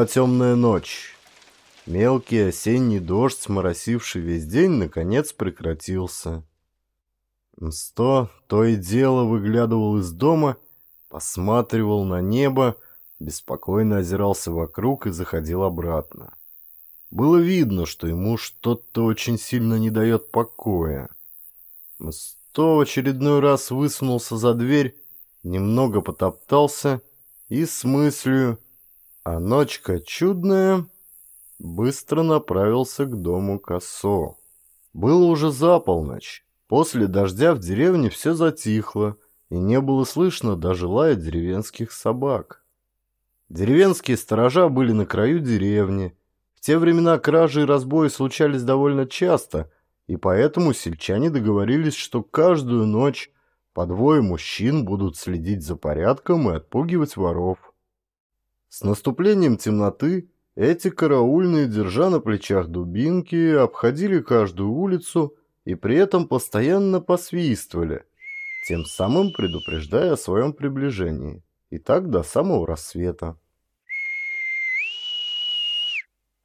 Была темная ночь. Мелкий осенний дождь, моросивший весь день, наконец прекратился. Мсто то и дело выглядывал из дома, посматривал на небо, беспокойно озирался вокруг и заходил обратно. Было видно, что ему что-то очень сильно не дает покоя. Мсто в очередной раз высунулся за дверь, немного потоптался и с мыслью «А ночка чудная» быстро направился к дому Косо. Было уже за полночь. После дождя в деревне все затихло, и не было слышно даже лая деревенских собак. Деревенские сторожа были на краю деревни. В те времена кражи и разбои случались довольно часто, и поэтому сельчане договорились, что каждую ночь по двое мужчин будут следить за порядком и отпугивать воров. С наступлением темноты эти караульные, держа на плечах дубинки, обходили каждую улицу и при этом постоянно посвистывали, тем самым предупреждая о своем приближении. И так до самого рассвета.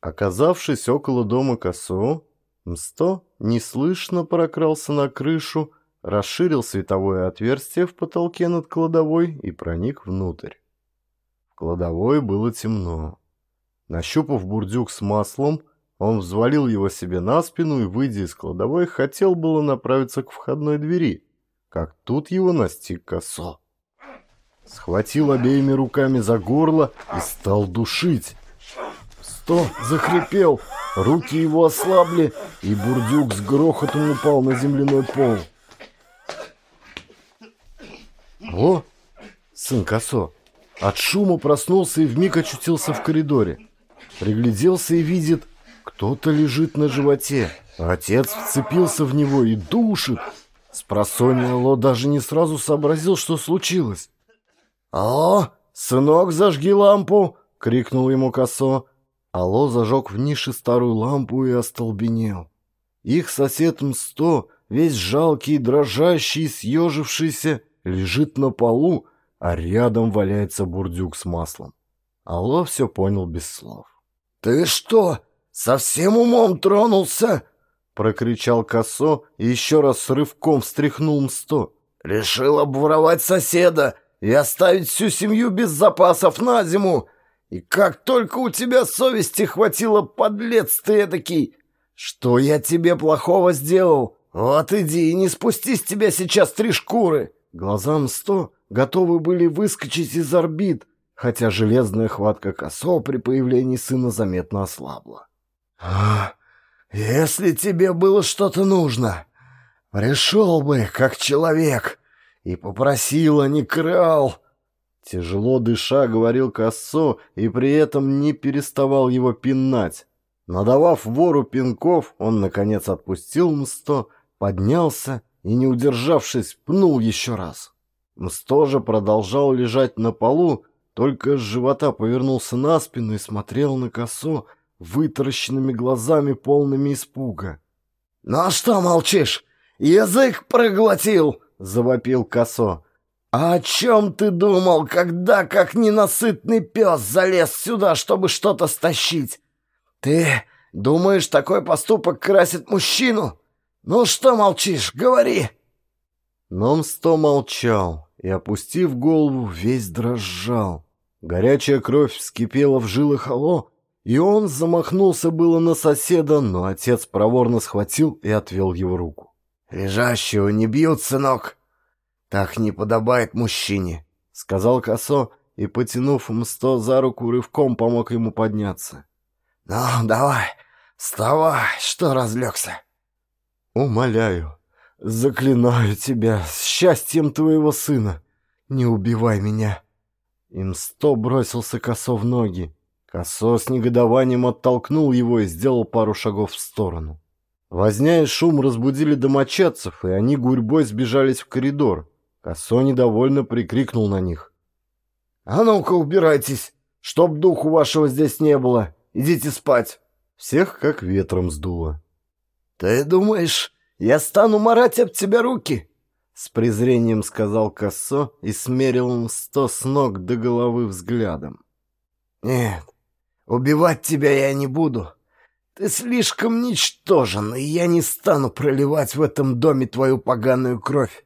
Оказавшись около дома Косо, Мсто неслышно прокрался на крышу, расширил световое отверстие в потолке над кладовой и проник внутрь. В кладовой было темно. Нащупав бурдюк с маслом, он взвалил его себе на спину и, выйдя из кладовой, хотел было направиться к входной двери, как тут его настиг косо. Схватил обеими руками за горло и стал душить. Сто захрипел, руки его ослабли, и бурдюк с грохотом упал на земляной пол. О, сын Косо, от шума проснулся и вмиг очутился в коридоре. Пригляделся и видит, кто-то лежит на животе. Отец вцепился в него и душит. Спросонья Ло даже не сразу сообразил, что случилось. «Алло, сынок, зажги лампу!» — крикнул ему Косо. Алло зажег в нише старую лампу и остолбенел. Их сосед Мсто, весь жалкий, дрожащий, съежившийся, лежит на полу, а рядом валяется бурдюк с маслом. Алло все понял без слов. «Ты что, совсем умом тронулся?» Прокричал Косо и еще раз с рывком встряхнул Мсто. «Решил обворовать соседа и оставить всю семью без запасов на зиму. И как только у тебя совести хватило, подлец ты эдакий! Что я тебе плохого сделал? Вот иди и не спусти с тебя сейчас три шкуры!» Глаза Мсто готовы были выскочить из орбит, хотя железная хватка Косо при появлении сына заметно ослабла. «А, если тебе было что-то нужно, пришел бы, как человек, и попросил, а не крал!» Тяжело дыша, говорил Косо, и при этом не переставал его пинать. Надавав вору пинков, он, наконец, отпустил Мсто, поднялся и, не удержавшись, пнул еще раз. Мсто же продолжал лежать на полу, только с живота повернулся на спину и смотрел на косо вытаращенными глазами, полными испуга. «Ну что молчишь? Язык проглотил!» — завопил косо. «А о чем ты думал, когда, как ненасытный пес, залез сюда, чтобы что-то стащить? Ты думаешь, такой поступок красит мужчину? Ну что молчишь, говори!» Номсто молчал и, опустив голову, весь дрожал. Горячая кровь вскипела в жилах Алло, и он замахнулся было на соседа, но отец проворно схватил и отвел его руку. «Лежащего не бьют, сынок! Так не подобает мужчине!» — сказал Косо и, потянув Мсто за руку, рывком помог ему подняться. «Ну, давай, вставай, что разлегся!» «Умоляю, заклинаю тебя, счастьем твоего сына, не убивай меня!» Имсто бросился косо в ноги. Косо с негодованием оттолкнул его и сделал пару шагов в сторону. Возня и шум разбудили домочадцев, и они гурьбой сбежались в коридор. Косо недовольно прикрикнул на них. «А ну-ка убирайтесь, чтоб духу вашего здесь не было. Идите спать!» Всех как ветром сдуло. «Ты думаешь, я стану марать об тебя руки?» С презрением сказал Кассо и смерил им сто с ног до головы взглядом. «Нет, убивать тебя я не буду. Ты слишком ничтожен, и я не стану проливать в этом доме твою поганую кровь.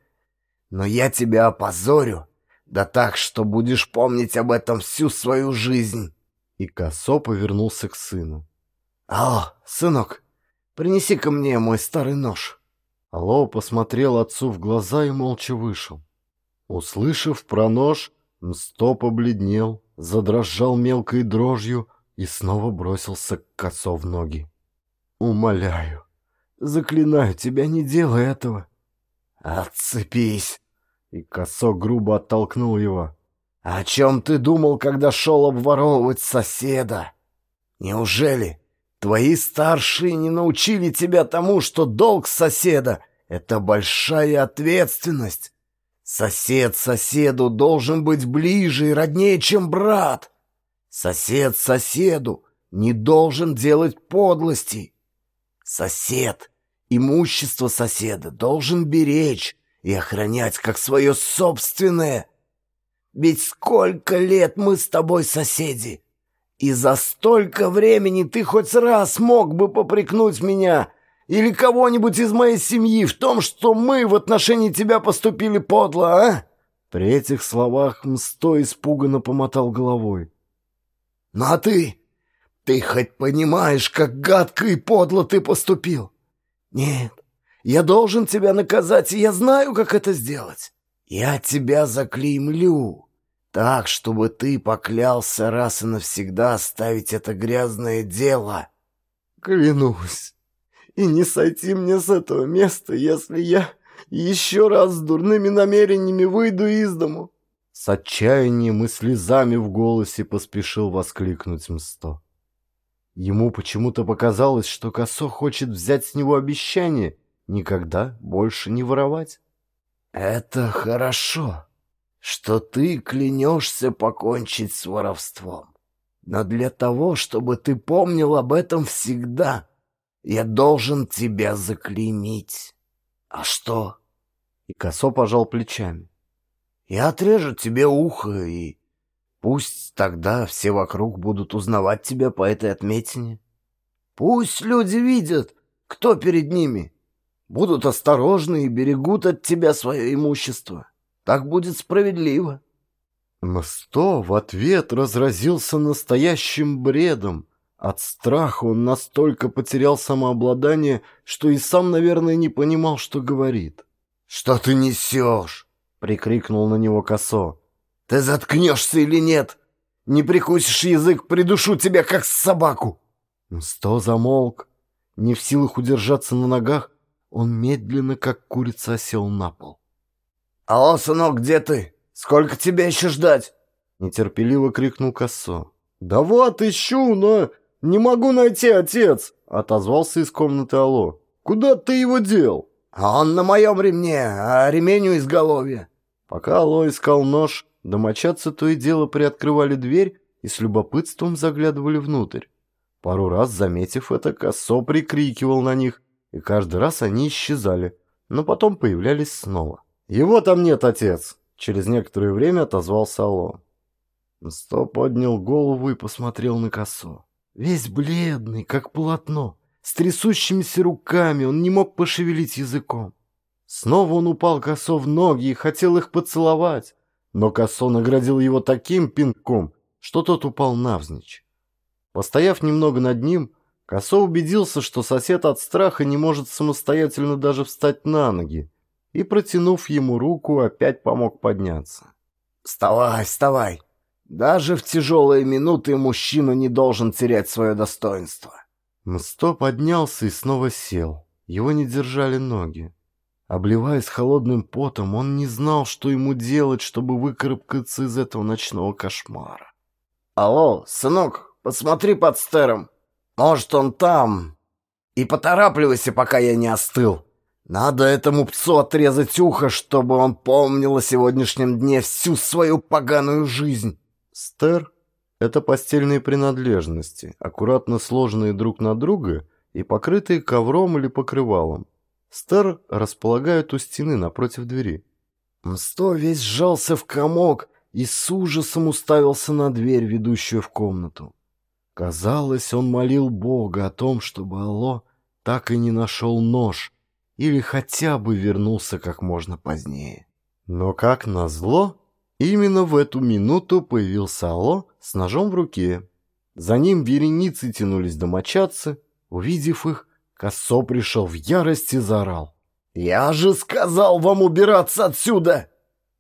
Но я тебя опозорю, да так, что будешь помнить об этом всю свою жизнь. И Косо повернулся к сыну. «Алло, сынок, принеси ко мне мой старый нож». Алло посмотрел отцу в глаза и молча вышел. Услышав про нож, Мсто побледнел, задрожал мелкой дрожью и снова бросился к Косо в ноги. «Умоляю, заклинаю тебя, не делай этого». «Отцепись!» И Косо грубо оттолкнул его. «О чем ты думал, когда шел обворовывать соседа? Неужели твои старшие не научили тебя тому, что долг соседа — это большая ответственность? Сосед соседу должен быть ближе и роднее, чем брат. Сосед соседу не должен делать подлостей. Сосед имущество соседа должен беречь и охранять как свое собственное». Ведь сколько лет мы с тобой соседи, и за столько времени ты хоть раз мог бы попрекнуть меня или кого-нибудь из моей семьи в том, что мы в отношении тебя поступили подло, а?» При этих словах Мсто испуганно помотал головой. «Ну а ты? Ты хоть понимаешь, как гадко и подло ты поступил? Нет, я должен тебя наказать, и я знаю, как это сделать. Я тебя заклеймлю, так, чтобы ты поклялся раз и навсегда оставить это грязное дело. Клянусь, и не сойти мне с этого места, если я еще раз с дурными намерениями выйду из дому. С отчаянием и слезами в голосе поспешил воскликнуть Мсто. Ему почему-то показалось, что Косо хочет взять с него обещание никогда больше не воровать. «Это хорошо, что ты клянешься покончить с воровством. Но для того, чтобы ты помнил об этом всегда, я должен тебя заклеймить. А что?» И Косо пожал плечами. «Я отрежу тебе ухо, и пусть тогда все вокруг будут узнавать тебя по этой отметине. Пусть люди видят, кто перед ними» будут осторожны и берегут от тебя свое имущество. Так будет справедливо». Мсто в ответ разразился настоящим бредом. От страха он настолько потерял самообладание, что и сам, наверное, не понимал, что говорит. «Что ты несешь?» — прикрикнул на него Косо. «Ты заткнешься или нет? Не прикусишь язык, придушу тебя, как собаку!» Мсто замолк, не в силах удержаться на ногах, он медленно, как курица, сел на пол. «Алло, сынок, где ты? Сколько тебе еще ждать?» Нетерпеливо крикнул Косо. «Да вот, ищу, но не могу найти, отец!» Отозвался из комнаты Алло. «Куда ты его дел?» «А он на моем ремне, а ремень у изголовья». Пока Алло искал нож, домочадцы то и дело приоткрывали дверь и с любопытством заглядывали внутрь. Пару раз, заметив это, Косо прикрикивал на них, и каждый раз они исчезали, но потом появлялись снова. «Его там нет, отец!» Через некоторое время отозвался Алло. Сто поднял голову и посмотрел на косу. Весь бледный, как полотно, с трясущимися руками, он не мог пошевелить языком. Снова он упал косо в ноги и хотел их поцеловать, но косо наградил его таким пинком, что тот упал навзничь. Постояв немного над ним, Косо убедился, что сосед от страха не может самостоятельно даже встать на ноги, и, протянув ему руку, опять помог подняться. «Вставай, вставай! Даже в тяжелые минуты мужчина не должен терять свое достоинство!» Мсто поднялся и снова сел. Его не держали ноги. Обливаясь холодным потом, он не знал, что ему делать, чтобы выкарабкаться из этого ночного кошмара. «Алло, сынок, посмотри под стером!» Может, он там. И поторапливайся, пока я не остыл. Надо этому псу отрезать ухо, чтобы он помнил о сегодняшнем дне всю свою поганую жизнь. Стер — это постельные принадлежности, аккуратно сложенные друг на друга и покрытые ковром или покрывалом. Стер располагают у стены напротив двери. Мсто весь сжался в комок и с ужасом уставился на дверь, ведущую в комнату. Казалось, он молил Бога о том, чтобы Алло так и не нашел нож или хотя бы вернулся как можно позднее. Но как назло, именно в эту минуту появился Алло с ножом в руке. За ним вереницы тянулись домочадцы. Увидев их, Косо пришел в ярость и заорал. «Я же сказал вам убираться отсюда!»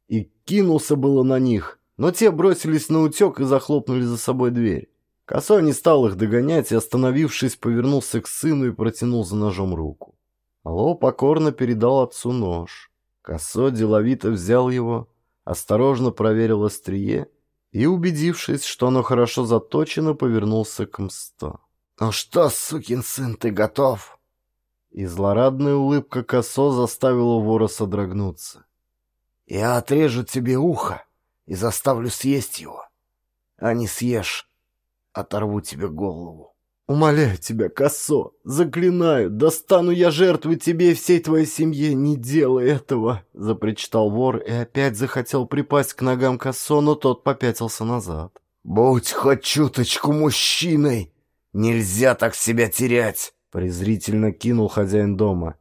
И кинулся было на них, но те бросились на утек и захлопнули за собой дверь. Косо не стал их догонять и, остановившись, повернулся к сыну и протянул за ножом руку. Алло покорно передал отцу нож. Косо деловито взял его, осторожно проверил острие и, убедившись, что оно хорошо заточено, повернулся к Мсто. «Ну что, сукин сын, ты готов?» И злорадная улыбка Косо заставила вора содрогнуться. «Я отрежу тебе ухо и заставлю съесть его. А не съешь, оторву тебе голову». «Умоляю тебя, Косо, заклинаю, достану я жертвы тебе и всей твоей семье, не делай этого!» Запричитал вор и опять захотел припасть к ногам Косо, но тот попятился назад. «Будь хоть чуточку мужчиной! Нельзя так себя терять!» Презрительно кинул хозяин дома.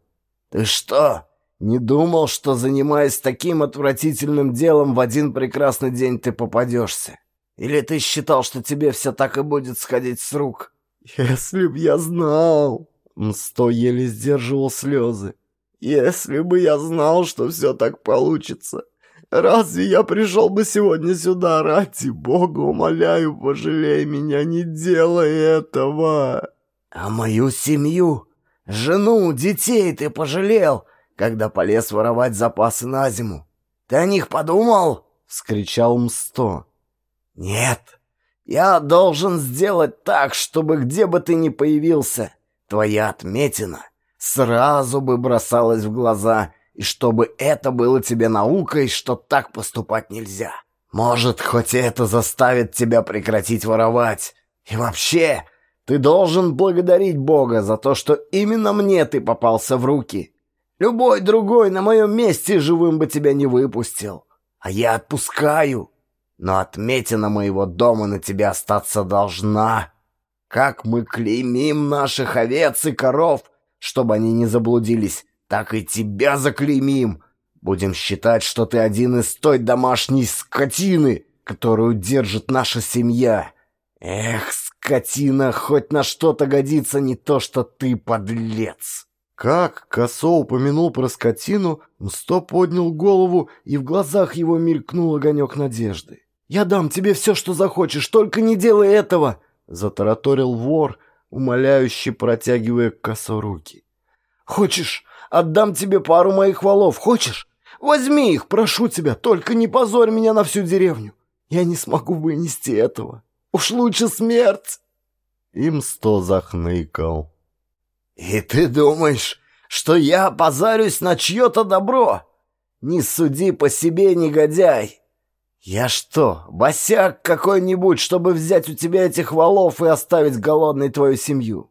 «Ты что, не думал, что, занимаясь таким отвратительным делом, в один прекрасный день ты попадешься? Или ты считал, что тебе все так и будет сходить с рук?» «Если б я знал...» Мсто еле сдерживал слезы. «Если бы я знал, что все так получится, разве я пришел бы сегодня сюда? Ради бога, умоляю, пожалей меня, не делай этого!» «А мою семью, жену, детей ты пожалел, когда полез воровать запасы на зиму? Ты о них подумал?» — вскричал Мсто. «Нет, я должен сделать так, чтобы где бы ты ни появился, твоя отметина сразу бы бросалась в глаза, и чтобы это было тебе наукой, что так поступать нельзя. Может, хоть это заставит тебя прекратить воровать. И вообще, ты должен благодарить Бога за то, что именно мне ты попался в руки. Любой другой на моем месте живым бы тебя не выпустил. А я отпускаю но отметина моего дома на тебе остаться должна. Как мы клеймим наших овец и коров, чтобы они не заблудились, так и тебя заклеймим. Будем считать, что ты один из той домашней скотины, которую держит наша семья. Эх, скотина, хоть на что-то годится не то, что ты подлец». Как Косо упомянул про скотину, Мсто поднял голову, и в глазах его мелькнул огонек надежды. «Я дам тебе все, что захочешь, только не делай этого!» Затараторил вор, умоляюще протягивая к косо руки. «Хочешь, отдам тебе пару моих валов, хочешь? Возьми их, прошу тебя, только не позорь меня на всю деревню. Я не смогу вынести этого. Уж лучше смерть!» Им сто захныкал. «И ты думаешь, что я позарюсь на чье-то добро? Не суди по себе, негодяй!» «Я что, босяк какой-нибудь, чтобы взять у тебя этих валов и оставить голодной твою семью?»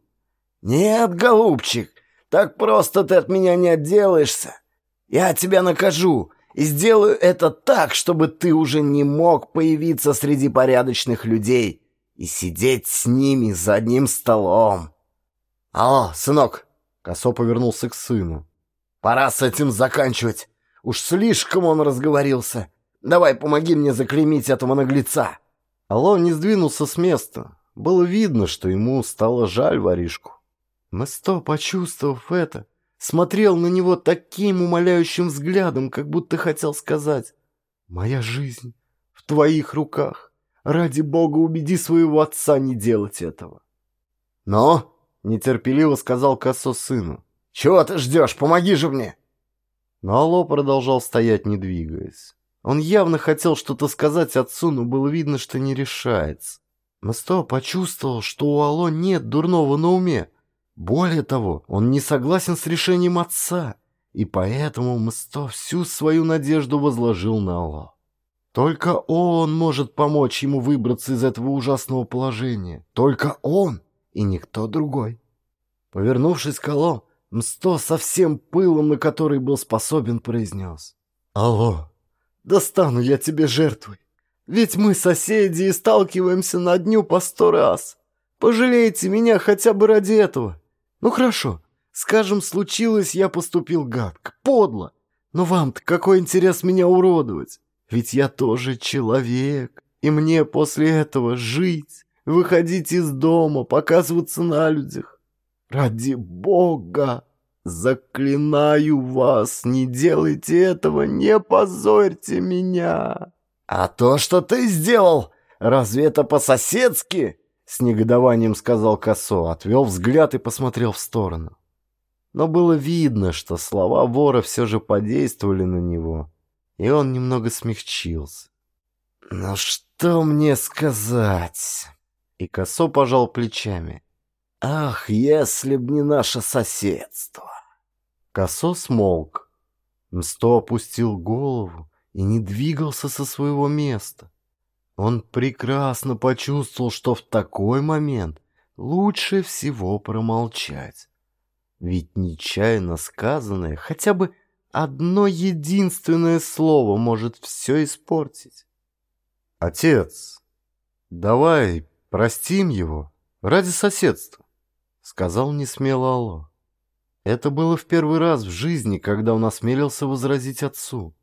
«Нет, голубчик, так просто ты от меня не отделаешься. Я тебя накажу и сделаю это так, чтобы ты уже не мог появиться среди порядочных людей и сидеть с ними за одним столом». «Алло, сынок!» — Косо повернулся к сыну. «Пора с этим заканчивать. Уж слишком он разговорился». Давай помоги мне заклеймить этого наглеца!» Алло не сдвинулся с места. Было видно, что ему стало жаль воришку. Место, почувствовав это, смотрел на него таким умоляющим взглядом, как будто хотел сказать «Моя жизнь в твоих руках. Ради бога убеди своего отца не делать этого». «Но!» — нетерпеливо сказал Косо сыну. «Чего ты ждешь? Помоги же мне!» Но Алло продолжал стоять, не двигаясь. Он явно хотел что-то сказать отцу, но было видно, что не решается. Масто почувствовал, что у Ало нет дурного на уме. Более того, он не согласен с решением отца, и поэтому Масто всю свою надежду возложил на Ало. Только он может помочь ему выбраться из этого ужасного положения. Только он и никто другой. Повернувшись к Ало, Мсто со всем пылом, на который был способен, произнес. «Алло, достану я тебе жертвой. Ведь мы соседи и сталкиваемся на дню по сто раз. Пожалейте меня хотя бы ради этого. Ну хорошо, скажем, случилось, я поступил гадко, подло. Но вам-то какой интерес меня уродовать? Ведь я тоже человек, и мне после этого жить, выходить из дома, показываться на людях. Ради Бога! Заклинаю вас, не делайте этого, не позорьте меня. А то, что ты сделал, разве это по-соседски? С негодованием сказал Косо, отвел взгляд и посмотрел в сторону. Но было видно, что слова вора все же подействовали на него, и он немного смягчился. «Ну что мне сказать?» И Косо пожал плечами. «Ах, если б не наше соседство!» Косо смолк. Мсто опустил голову и не двигался со своего места. Он прекрасно почувствовал, что в такой момент лучше всего промолчать. Ведь нечаянно сказанное, хотя бы одно единственное слово может все испортить. «Отец, давай простим его ради соседства», — сказал несмело Алло. Это было в первый раз в жизни, когда он осмелился возразить отцу.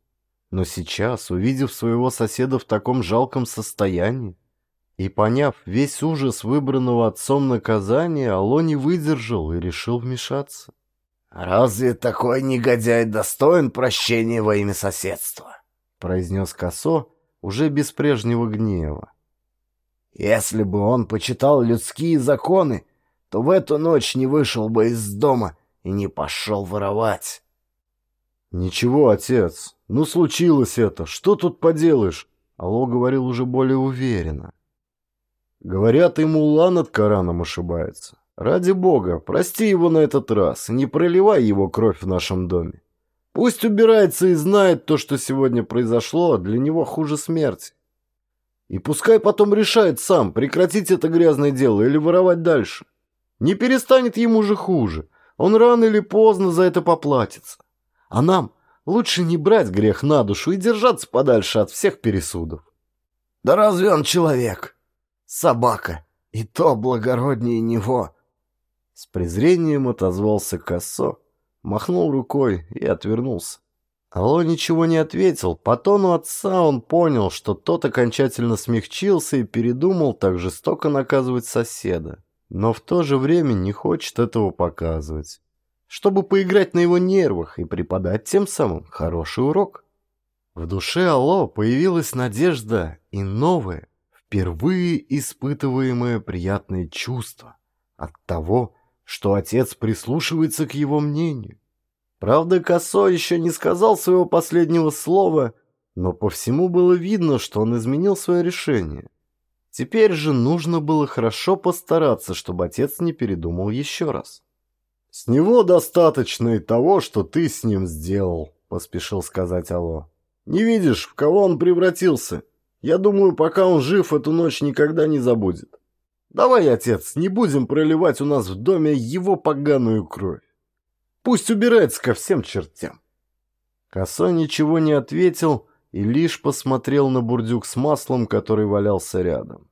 Но сейчас, увидев своего соседа в таком жалком состоянии и поняв весь ужас выбранного отцом наказания, Алло не выдержал и решил вмешаться. «Разве такой негодяй достоин прощения во имя соседства?» произнес Косо уже без прежнего гнева. «Если бы он почитал людские законы, то в эту ночь не вышел бы из дома и не пошел воровать». «Ничего, отец, ну случилось это, что тут поделаешь?» Алло говорил уже более уверенно. Говорят, и мулла над Кораном ошибается. Ради бога, прости его на этот раз и не проливай его кровь в нашем доме. Пусть убирается и знает то, что сегодня произошло, а для него хуже смерти. И пускай потом решает сам, прекратить это грязное дело или воровать дальше. Не перестанет ему же хуже. Он рано или поздно за это поплатится. А нам лучше не брать грех на душу и держаться подальше от всех пересудов. Да разве он человек? Собака. И то благороднее него. С презрением отозвался Косо, махнул рукой и отвернулся. Алло ничего не ответил. По тону отца он понял, что тот окончательно смягчился и передумал так жестоко наказывать соседа. Но в то же время не хочет этого показывать чтобы поиграть на его нервах и преподать тем самым хороший урок. В душе Алло появилась надежда и новое, впервые испытываемое приятное чувство от того, что отец прислушивается к его мнению. Правда, Косо еще не сказал своего последнего слова, но по всему было видно, что он изменил свое решение. Теперь же нужно было хорошо постараться, чтобы отец не передумал еще раз. «С него достаточно и того, что ты с ним сделал», — поспешил сказать Алло. «Не видишь, в кого он превратился? Я думаю, пока он жив, эту ночь никогда не забудет. Давай, отец, не будем проливать у нас в доме его поганую кровь. Пусть убирается ко всем чертям». Коса ничего не ответил и лишь посмотрел на бурдюк с маслом, который валялся рядом.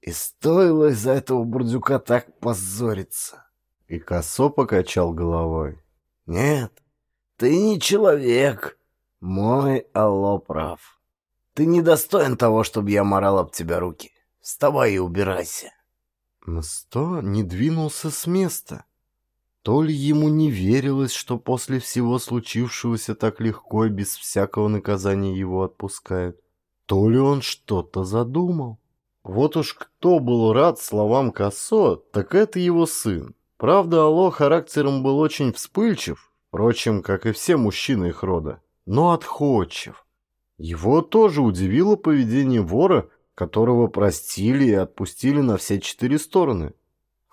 «И стоило из-за этого бурдюка так позориться». И Косо покачал головой. «Нет, ты не человек. Мой Алло прав. Ты не достоин того, чтобы я морал об тебя руки. Вставай и убирайся». Мсто не двинулся с места. То ли ему не верилось, что после всего случившегося так легко и без всякого наказания его отпускают, то ли он что-то задумал. Вот уж кто был рад словам Косо, так это его сын. Правда, Алло характером был очень вспыльчив, впрочем, как и все мужчины их рода, но отходчив. Его тоже удивило поведение вора, которого простили и отпустили на все четыре стороны.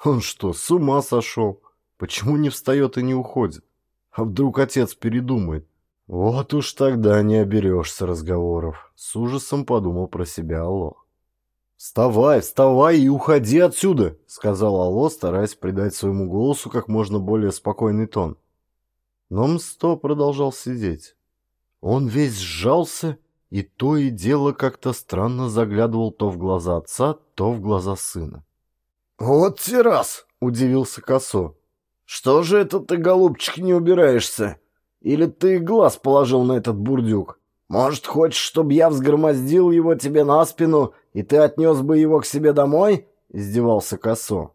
Он что, с ума сошел? Почему не встает и не уходит? А вдруг отец передумает? Вот уж тогда не оберешься разговоров. С ужасом подумал про себя Алло. «Вставай, вставай и уходи отсюда!» — сказал Алло, стараясь придать своему голосу как можно более спокойный тон. Но Мсто продолжал сидеть. Он весь сжался и то и дело как-то странно заглядывал то в глаза отца, то в глаза сына. «Вот те раз!» — удивился Косо. «Что же это ты, голубчик, не убираешься? Или ты глаз положил на этот бурдюк? Может, хочешь, чтобы я взгромоздил его тебе на спину, и ты отнес бы его к себе домой?» — издевался Косо.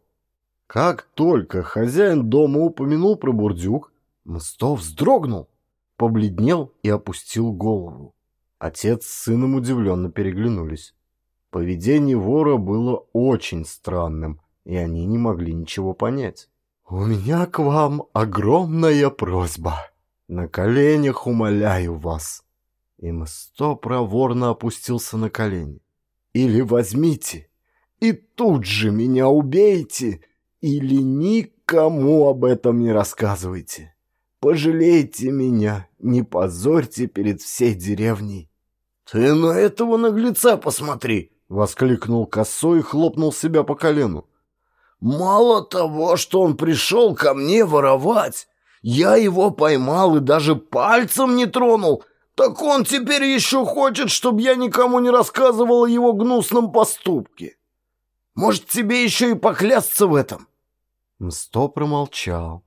Как только хозяин дома упомянул про бурдюк, Мсто вздрогнул, побледнел и опустил голову. Отец с сыном удивленно переглянулись. Поведение вора было очень странным, и они не могли ничего понять. «У меня к вам огромная просьба. На коленях умоляю вас». И Мсто проворно опустился на колени. «Или возьмите и тут же меня убейте, или никому об этом не рассказывайте. Пожалейте меня, не позорьте перед всей деревней». «Ты на этого наглеца посмотри!» — воскликнул косой и хлопнул себя по колену. «Мало того, что он пришел ко мне воровать, я его поймал и даже пальцем не тронул, так он теперь еще хочет, чтобы я никому не рассказывал о его гнусном поступке. Может, тебе еще и поклясться в этом?» Мсто промолчал.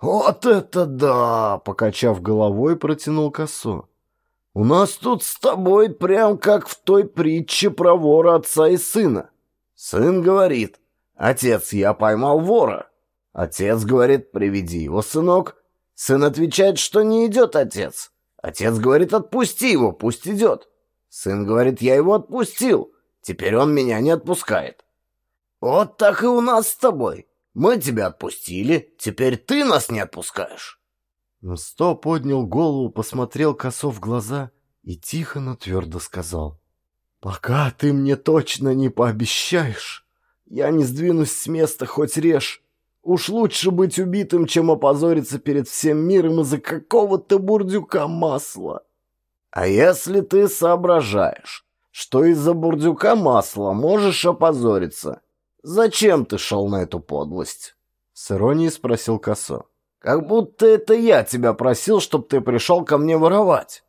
«Вот это да!» — покачав головой, протянул косо. «У нас тут с тобой прям как в той притче про вора отца и сына. Сын говорит, отец, я поймал вора. Отец говорит, приведи его, сынок. Сын отвечает, что не идет отец. Отец говорит, отпусти его, пусть идет. Сын говорит, я его отпустил. Теперь он меня не отпускает. Вот так и у нас с тобой. Мы тебя отпустили, теперь ты нас не отпускаешь. Сто поднял голову, посмотрел косо в глаза и тихо, но твердо сказал. «Пока ты мне точно не пообещаешь, я не сдвинусь с места, хоть режь. Уж лучше быть убитым, чем опозориться перед всем миром из-за какого-то бурдюка масла». «А если ты соображаешь, что из-за бурдюка масла можешь опозориться, зачем ты шел на эту подлость?» С иронией спросил Косо. Как будто это я тебя просил, чтобы ты пришел ко мне воровать.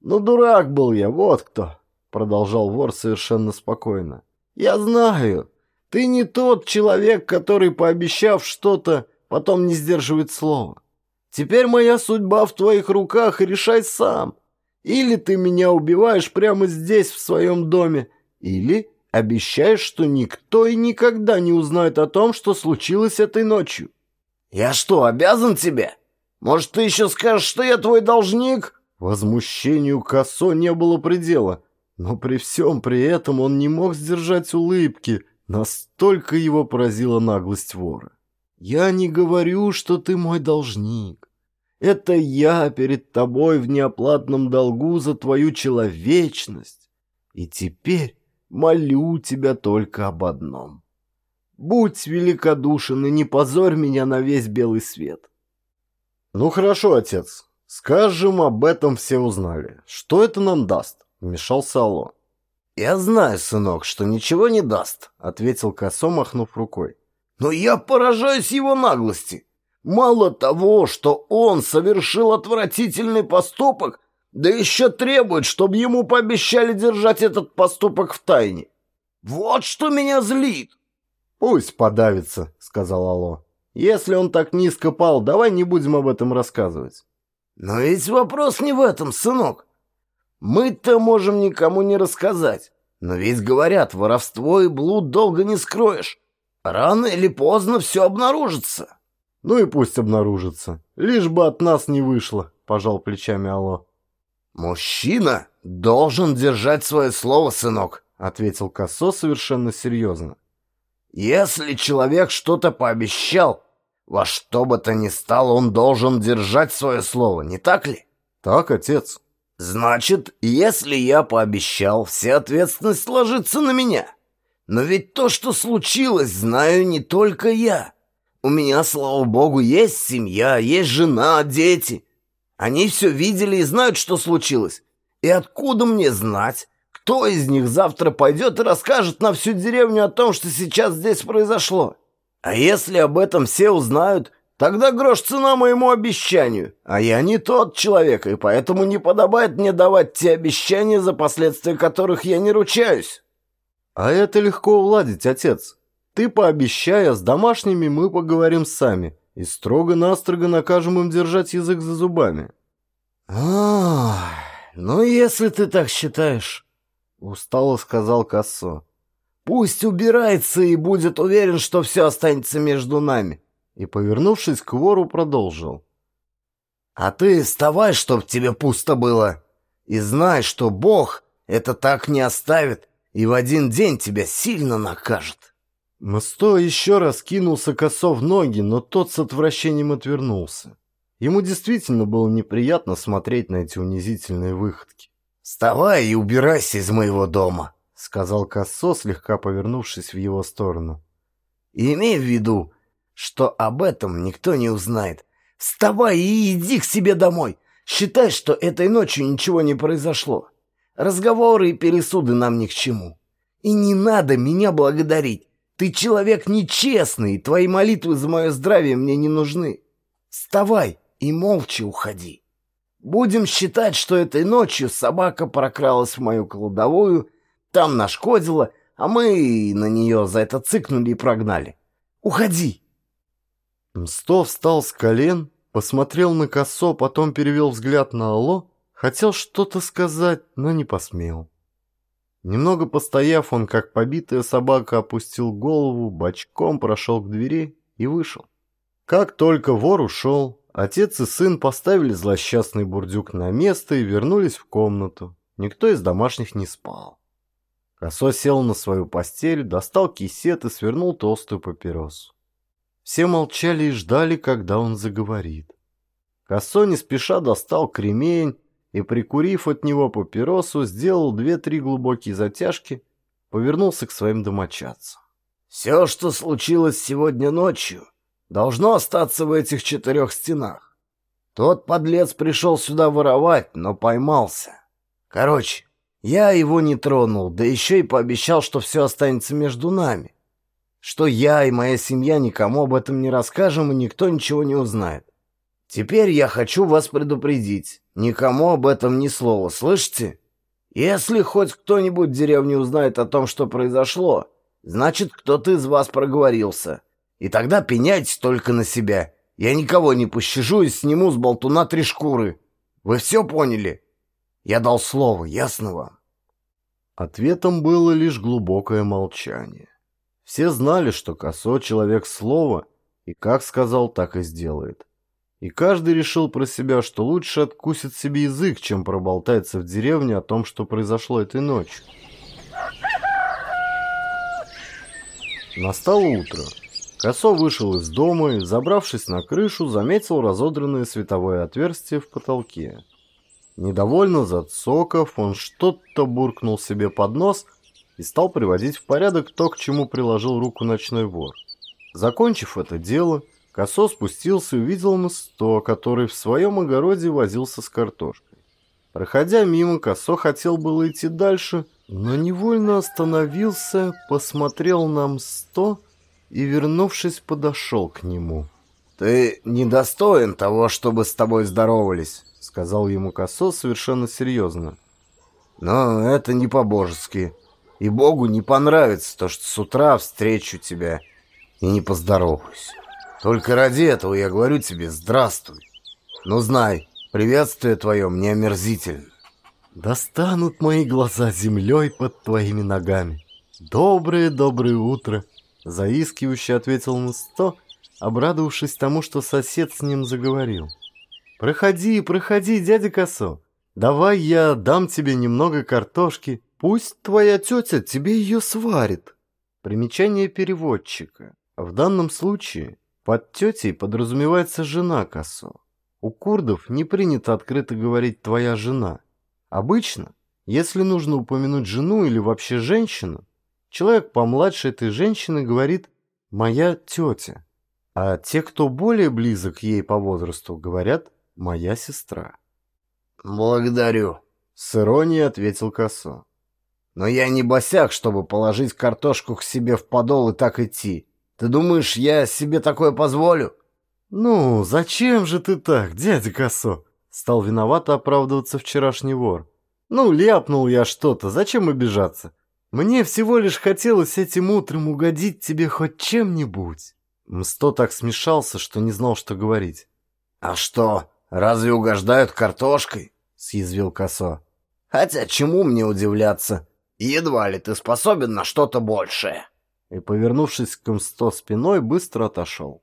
Ну, дурак был я, вот кто, продолжал вор совершенно спокойно. Я знаю, ты не тот человек, который, пообещав что-то, потом не сдерживает слова. Теперь моя судьба в твоих руках, и решай сам. Или ты меня убиваешь прямо здесь, в своем доме, или обещаешь, что никто и никогда не узнает о том, что случилось этой ночью. «Я что, обязан тебе? Может, ты еще скажешь, что я твой должник?» Возмущению Косо не было предела, но при всем при этом он не мог сдержать улыбки, настолько его поразила наглость вора. «Я не говорю, что ты мой должник. Это я перед тобой в неоплатном долгу за твою человечность. И теперь молю тебя только об одном. Будь великодушен и не позорь меня на весь белый свет. Ну хорошо, отец. Скажем, об этом все узнали. Что это нам даст? Вмешался Алло. Я знаю, сынок, что ничего не даст, ответил Косо, махнув рукой. Но я поражаюсь его наглости. Мало того, что он совершил отвратительный поступок, да еще требует, чтобы ему пообещали держать этот поступок в тайне. Вот что меня злит. «Пусть подавится», — сказал Алло. «Если он так низко пал, давай не будем об этом рассказывать». «Но ведь вопрос не в этом, сынок. Мы-то можем никому не рассказать. Но ведь говорят, воровство и блуд долго не скроешь. Рано или поздно все обнаружится». «Ну и пусть обнаружится. Лишь бы от нас не вышло», — пожал плечами Алло. «Мужчина должен держать свое слово, сынок», — ответил Косо совершенно серьезно. Если человек что-то пообещал, во что бы то ни стало, он должен держать свое слово, не так ли? Так, отец. Значит, если я пообещал, вся ответственность ложится на меня. Но ведь то, что случилось, знаю не только я. У меня, слава богу, есть семья, есть жена, дети. Они все видели и знают, что случилось. И откуда мне знать, кто из них завтра пойдет и расскажет на всю деревню о том, что сейчас здесь произошло? А если об этом все узнают, тогда грош цена моему обещанию. А я не тот человек, и поэтому не подобает мне давать те обещания, за последствия которых я не ручаюсь. А это легко уладить, отец. Ты пообещай, а с домашними мы поговорим сами и строго-настрого накажем им держать язык за зубами. «Ах, ну если ты так считаешь», — устало сказал Кассо. «Пусть убирается и будет уверен, что все останется между нами». И, повернувшись к вору, продолжил. «А ты вставай, чтоб тебе пусто было, и знай, что Бог это так не оставит и в один день тебя сильно накажет». Мсто еще раз кинулся косо в ноги, но тот с отвращением отвернулся. Ему действительно было неприятно смотреть на эти унизительные выходки. «Вставай и убирайся из моего дома», — сказал Косо, слегка повернувшись в его сторону. «И имей в виду, что об этом никто не узнает. Вставай и иди к себе домой. Считай, что этой ночью ничего не произошло. Разговоры и пересуды нам ни к чему. И не надо меня благодарить. Ты человек нечестный, твои молитвы за мое здравие мне не нужны. Вставай и молча уходи. Будем считать, что этой ночью собака прокралась в мою кладовую, там нашкодила, а мы на нее за это цыкнули и прогнали. Уходи!» Мсто встал с колен, посмотрел на косо, потом перевел взгляд на Алло, хотел что-то сказать, но не посмел. Немного постояв, он, как побитая собака, опустил голову, бочком прошел к двери и вышел. Как только вор ушел, отец и сын поставили злосчастный бурдюк на место и вернулись в комнату. Никто из домашних не спал. Косо сел на свою постель, достал кисет и свернул толстую папиросу. Все молчали и ждали, когда он заговорит. Косо не спеша достал кремень, и, прикурив от него папиросу, сделал две-три глубокие затяжки, повернулся к своим домочадцам. «Все, что случилось сегодня ночью, должно остаться в этих четырех стенах. Тот подлец пришел сюда воровать, но поймался. Короче, я его не тронул, да еще и пообещал, что все останется между нами. Что я и моя семья никому об этом не расскажем, и никто ничего не узнает. Теперь я хочу вас предупредить. Никому об этом ни слова, слышите? Если хоть кто-нибудь в деревне узнает о том, что произошло, значит, кто-то из вас проговорился. И тогда пеняйте только на себя. Я никого не пощажу и сниму с болтуна три шкуры. Вы все поняли? Я дал слово, ясно вам?» Ответом было лишь глубокое молчание. Все знали, что Косо — человек слова, и как сказал, так и сделает. И каждый решил про себя, что лучше откусит себе язык, чем проболтается в деревне о том, что произошло этой ночью. Настало утро. Косо вышел из дома и, забравшись на крышу, заметил разодранное световое отверстие в потолке. Недовольно зацоков, он что-то буркнул себе под нос и стал приводить в порядок то, к чему приложил руку ночной вор. Закончив это дело, Косо спустился и увидел Мсто, который в своем огороде возился с картошкой. Проходя мимо, Косо хотел было идти дальше, но невольно остановился, посмотрел на Мсто и, вернувшись, подошел к нему. «Ты недостоин того, чтобы с тобой здоровались», — сказал ему Косо совершенно серьезно. «Но это не по-божески, и Богу не понравится то, что с утра встречу тебя и не поздороваюсь». Только ради этого я говорю тебе «здравствуй». Но знай, приветствие твое мне омерзительно. Достанут мои глаза землей под твоими ногами. Доброе-доброе утро, заискивающе ответил Мусто, обрадовавшись тому, что сосед с ним заговорил. Проходи, проходи, дядя Косо. Давай я дам тебе немного картошки. Пусть твоя тетя тебе ее сварит. Примечание переводчика. В данном случае под тетей подразумевается жена Косо. У курдов не принято открыто говорить «твоя жена». Обычно, если нужно упомянуть жену или вообще женщину, человек помладше этой женщины говорит «моя тетя», а те, кто более близок ей по возрасту, говорят «моя сестра». «Благодарю», — с иронией ответил Косо. «Но я не босяк, чтобы положить картошку к себе в подол и так идти. Ты думаешь, я себе такое позволю?» «Ну, зачем же ты так, дядя Косо?» Стал виновато оправдываться вчерашний вор. «Ну, ляпнул я что-то, зачем обижаться? Мне всего лишь хотелось этим утром угодить тебе хоть чем-нибудь. Мсто так смешался, что не знал, что говорить. «А что, разве угождают картошкой?» — съязвил Косо. «Хотя чему мне удивляться? Едва ли ты способен на что-то большее». И, повернувшись к Мсто спиной, быстро отошел.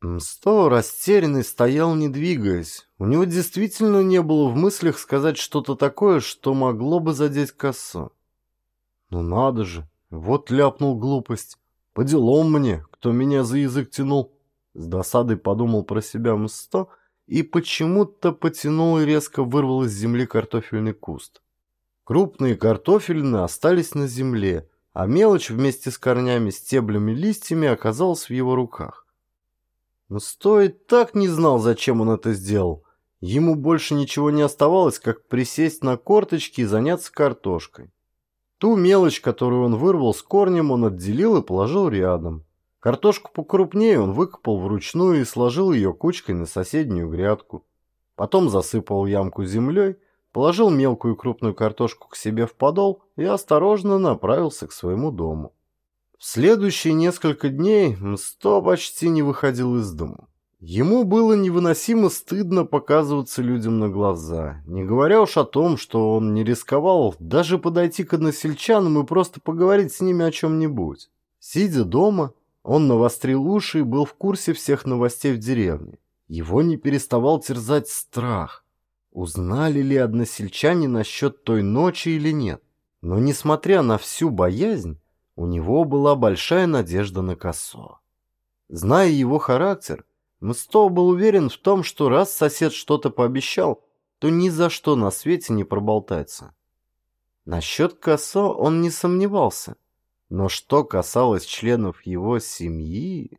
Мсто, растерянный, стоял, не двигаясь. У него действительно не было в мыслях сказать что-то такое, что могло бы задеть Косо. Ну надо же, вот ляпнул глупость. По делам мне, кто меня за язык тянул. С досадой подумал про себя Мсто и почему-то потянул и резко вырвал из земли картофельный куст. Крупные картофельные остались на земле, а мелочь вместе с корнями, стеблями, листьями оказалась в его руках. Но стоит так не знал, зачем он это сделал. Ему больше ничего не оставалось, как присесть на корточки и заняться картошкой. Ту мелочь, которую он вырвал с корнем, он отделил и положил рядом. Картошку покрупнее он выкопал вручную и сложил ее кучкой на соседнюю грядку. Потом засыпал ямку землей, положил мелкую и крупную картошку к себе в подол и осторожно направился к своему дому. В следующие несколько дней Мсто почти не выходил из дома. Ему было невыносимо стыдно показываться людям на глаза, не говоря уж о том, что он не рисковал даже подойти к односельчанам и просто поговорить с ними о чем-нибудь. Сидя дома, он навострил уши и был в курсе всех новостей в деревне. Его не переставал терзать страх. Узнали ли односельчане насчет той ночи или нет? Но, несмотря на всю боязнь, у него была большая надежда на Косо. Зная его характер, Мсто был уверен в том, что раз сосед что-то пообещал, то ни за что на свете не проболтается. Насчет Косо он не сомневался. Но что касалось членов его семьи...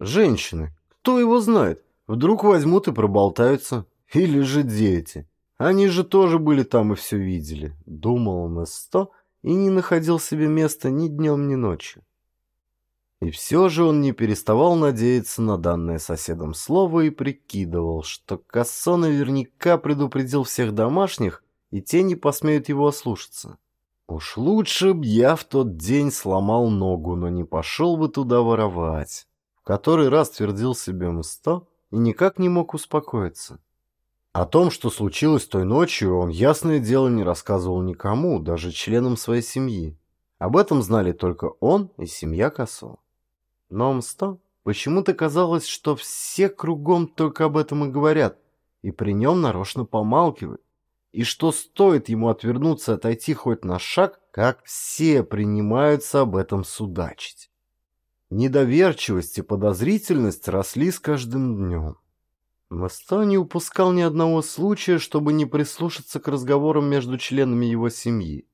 Женщины, кто его знает, вдруг возьмут и проболтаются. Или же дети. Они же тоже были там и все видели, думал Место и не находил себе места ни днем, ни ночью. И все же он не переставал надеяться на данное соседом слово и прикидывал, что Кассо наверняка предупредил всех домашних, и те не посмеют его ослушаться. Уж лучше б я в тот день сломал ногу, но не пошел бы туда воровать. В который раз твердил себе Мсто и никак не мог успокоиться. О том, что случилось той ночью, он, ясное дело, не рассказывал никому, даже членам своей семьи. Об этом знали только он и семья Косо. Но Мсто почему-то казалось, что все кругом только об этом и говорят, и при нем нарочно помалкивают и что стоит ему отвернуться отойти хоть на шаг, как все принимаются об этом судачить. Недоверчивость и подозрительность росли с каждым днем. Место не упускал ни одного случая, чтобы не прислушаться к разговорам между членами его семьи.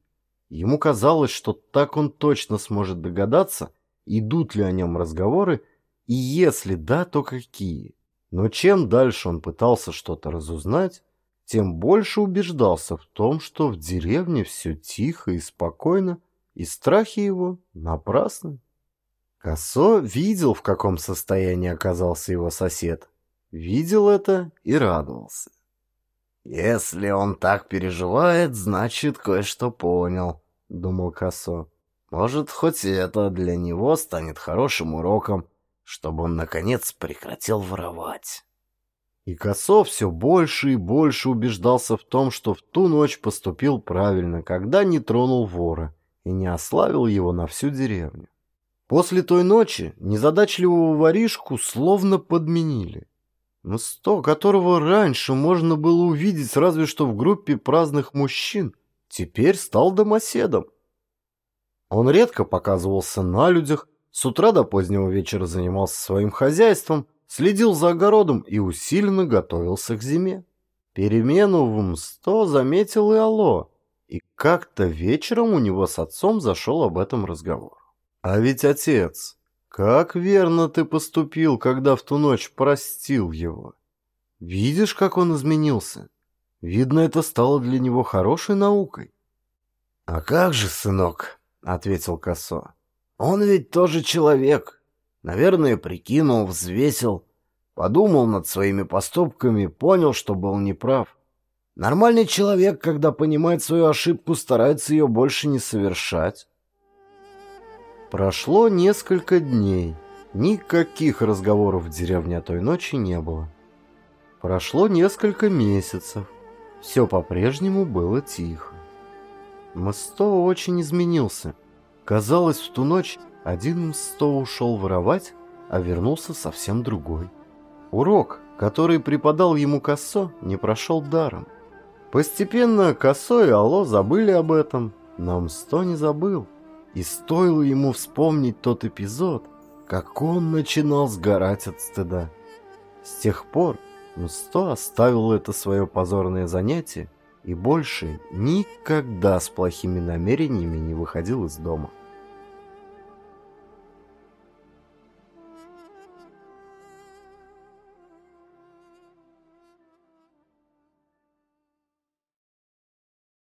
Ему казалось, что так он точно сможет догадаться, идут ли о нем разговоры, и если да, то какие. Но чем дальше он пытался что-то разузнать, тем больше убеждался в том, что в деревне все тихо и спокойно, и страхи его напрасны. Косо видел, в каком состоянии оказался его сосед. Видел это и радовался. «Если он так переживает, значит, кое-что понял», — думал Косо. «Может, хоть это для него станет хорошим уроком, чтобы он, наконец, прекратил воровать». И Косов все больше и больше убеждался в том, что в ту ночь поступил правильно, когда не тронул вора и не ославил его на всю деревню. После той ночи незадачливого воришку словно подменили. Мсто, которого раньше можно было увидеть разве что в группе праздных мужчин, теперь стал домоседом. Он редко показывался на людях, с утра до позднего вечера занимался своим хозяйством, следил за огородом и усиленно готовился к зиме. Перемену в МСТО заметил и Алло, и как-то вечером у него с отцом зашел об этом разговор. «А ведь отец, как верно ты поступил, когда в ту ночь простил его. Видишь, как он изменился? Видно, это стало для него хорошей наукой». «А как же, сынок?» — ответил Косо. «Он ведь тоже человек, Наверное, прикинул, взвесил, подумал над своими поступками, понял, что был неправ. Нормальный человек, когда понимает свою ошибку, старается ее больше не совершать. Прошло несколько дней. Никаких разговоров в деревне той ночи не было. Прошло несколько месяцев. Все по-прежнему было тихо. Мсто очень изменился. Казалось, в ту ночь один Мсто ушел воровать, а вернулся совсем другой. Урок, который преподал ему Косо, не прошел даром. Постепенно Косо и Алло забыли об этом, но Мсто не забыл. И стоило ему вспомнить тот эпизод, как он начинал сгорать от стыда. С тех пор Мсто оставил это свое позорное занятие и больше никогда с плохими намерениями не выходил из дома.